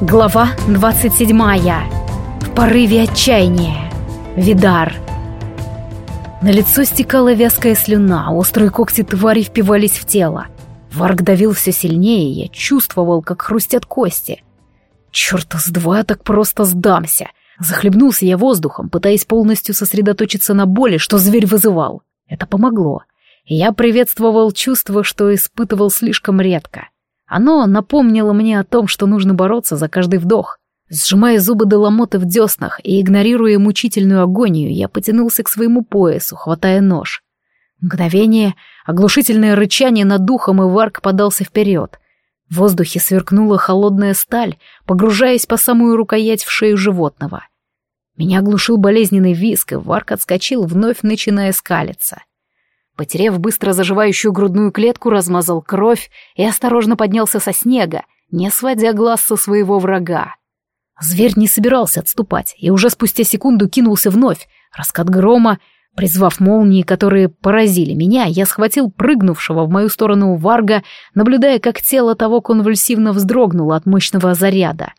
Глава 27. В порыве отчаяния. Видар. На лицо стекала вязкая слюна, острые когти твари впивались в тело. Варг давил все сильнее, я чувствовал, как хрустят кости. Черт, с два так просто сдамся. Захлебнулся я воздухом, пытаясь полностью сосредоточиться на боли, что зверь вызывал. Это помогло. Я приветствовал чувство, что испытывал слишком редко. Оно напомнило мне о том, что нужно бороться за каждый вдох. Сжимая зубы до ломоты в деснах и игнорируя мучительную агонию, я потянулся к своему поясу, хватая нож. Мгновение, оглушительное рычание над духом, и Варк подался вперед. В воздухе сверкнула холодная сталь, погружаясь по самую рукоять в шею животного. Меня оглушил болезненный виск, и Варк отскочил, вновь начиная скалиться. Потерев быстро заживающую грудную клетку, размазал кровь и осторожно поднялся со снега, не сводя глаз со своего врага. Зверь не собирался отступать, и уже спустя секунду кинулся вновь. Раскат грома, призвав молнии, которые поразили меня, я схватил прыгнувшего в мою сторону варга, наблюдая, как тело того конвульсивно вздрогнуло от мощного заряда.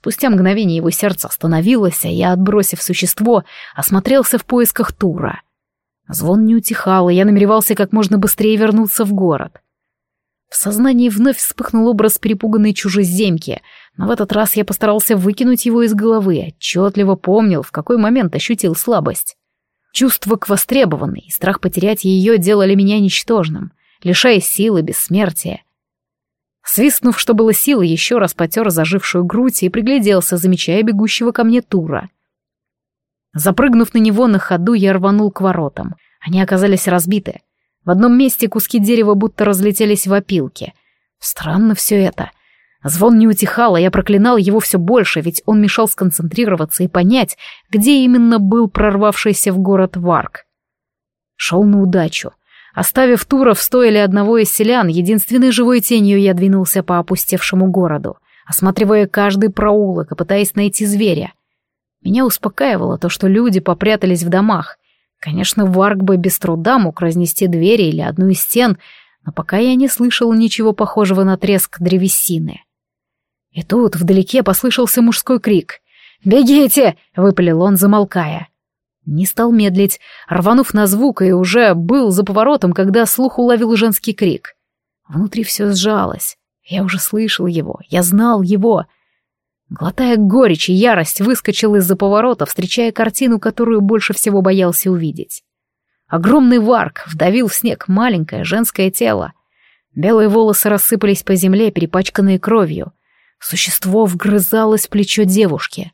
Спустя мгновение его сердце остановилось, а я, отбросив существо, осмотрелся в поисках Тура — Звон не утихал, и я намеревался как можно быстрее вернуться в город. В сознании вновь вспыхнул образ перепуганной чужеземки, но в этот раз я постарался выкинуть его из головы, отчетливо помнил, в какой момент ощутил слабость. Чувство к востребованной и страх потерять ее делали меня ничтожным, лишая силы бессмертия. Свистнув, что было силы, еще раз потер зажившую грудь и пригляделся, замечая бегущего ко мне Тура — Запрыгнув на него на ходу, я рванул к воротам. Они оказались разбиты. В одном месте куски дерева будто разлетелись в опилки. Странно все это. Звон не утихал, а я проклинал его все больше, ведь он мешал сконцентрироваться и понять, где именно был прорвавшийся в город Варк. Шел на удачу. Оставив Тура в стойле одного из селян, единственной живой тенью я двинулся по опустевшему городу, осматривая каждый проулок и пытаясь найти зверя. Меня успокаивало то, что люди попрятались в домах. Конечно, Варк бы без труда мог разнести двери или одну из стен, но пока я не слышал ничего похожего на треск древесины. И тут вдалеке послышался мужской крик. «Бегите!» — выпалил он, замолкая. Не стал медлить, рванув на звук, и уже был за поворотом, когда слух уловил женский крик. Внутри все сжалось. Я уже слышал его, я знал его — Глотая горечь и ярость, выскочил из-за поворота, встречая картину, которую больше всего боялся увидеть. Огромный варк вдавил в снег маленькое женское тело. Белые волосы рассыпались по земле, перепачканные кровью. Существо вгрызалось в плечо девушки.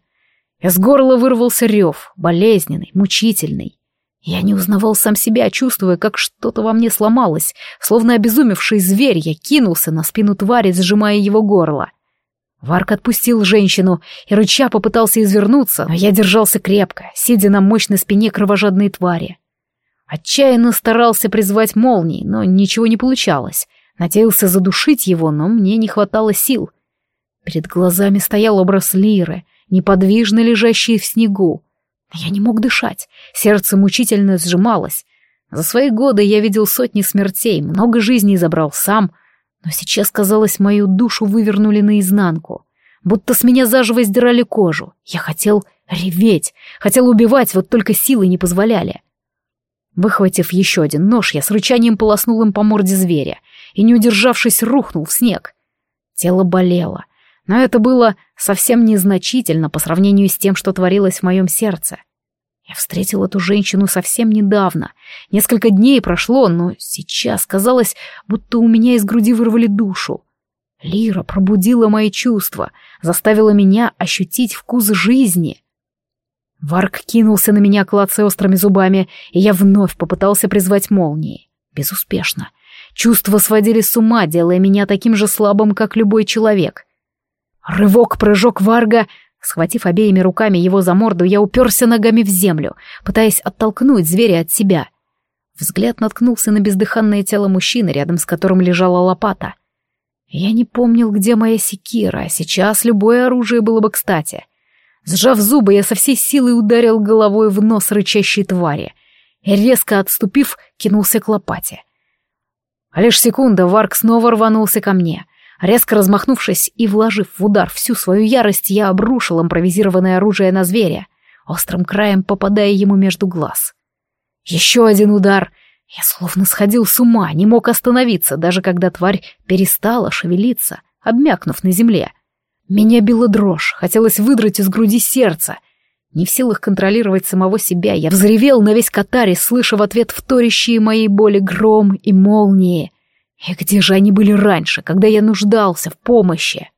Из горла вырвался рев, болезненный, мучительный. Я не узнавал сам себя, чувствуя, как что-то во мне сломалось. Словно обезумевший зверь, я кинулся на спину твари, сжимая его горло. Варк отпустил женщину и рыча попытался извернуться, но я держался крепко, сидя на мощной спине кровожадной твари. Отчаянно старался призвать молнии, но ничего не получалось. Надеялся задушить его, но мне не хватало сил. Перед глазами стоял образ Лиры, неподвижно лежащий в снегу. Я не мог дышать, сердце мучительно сжималось. За свои годы я видел сотни смертей, много жизней забрал сам — но сейчас, казалось, мою душу вывернули наизнанку. Будто с меня заживо сдирали кожу. Я хотел реветь, хотел убивать, вот только силы не позволяли. Выхватив еще один нож, я с рычанием полоснул им по морде зверя и, не удержавшись, рухнул в снег. Тело болело, но это было совсем незначительно по сравнению с тем, что творилось в моем сердце. Я встретил эту женщину совсем недавно. Несколько дней прошло, но сейчас казалось, будто у меня из груди вырвали душу. Лира пробудила мои чувства, заставила меня ощутить вкус жизни. Варк кинулся на меня, клацая острыми зубами, и я вновь попытался призвать молнии. Безуспешно. Чувства сводили с ума, делая меня таким же слабым, как любой человек. Рывок-прыжок Варга Схватив обеими руками его за морду, я уперся ногами в землю, пытаясь оттолкнуть зверя от себя. Взгляд наткнулся на бездыханное тело мужчины, рядом с которым лежала лопата. Я не помнил, где моя секира, а сейчас любое оружие было бы кстати. Сжав зубы, я со всей силой ударил головой в нос рычащей твари и, резко отступив, кинулся к лопате. А лишь секунда Варк снова рванулся ко мне — Резко размахнувшись и вложив в удар всю свою ярость, я обрушил импровизированное оружие на зверя, острым краем попадая ему между глаз. Еще один удар. Я словно сходил с ума, не мог остановиться, даже когда тварь перестала шевелиться, обмякнув на земле. Меня била дрожь, хотелось выдрать из груди сердце. Не в силах контролировать самого себя, я взревел на весь катаре, слыша в ответ вторящие моей боли гром и молнии — и где же они были раньше, когда я нуждался в помощи?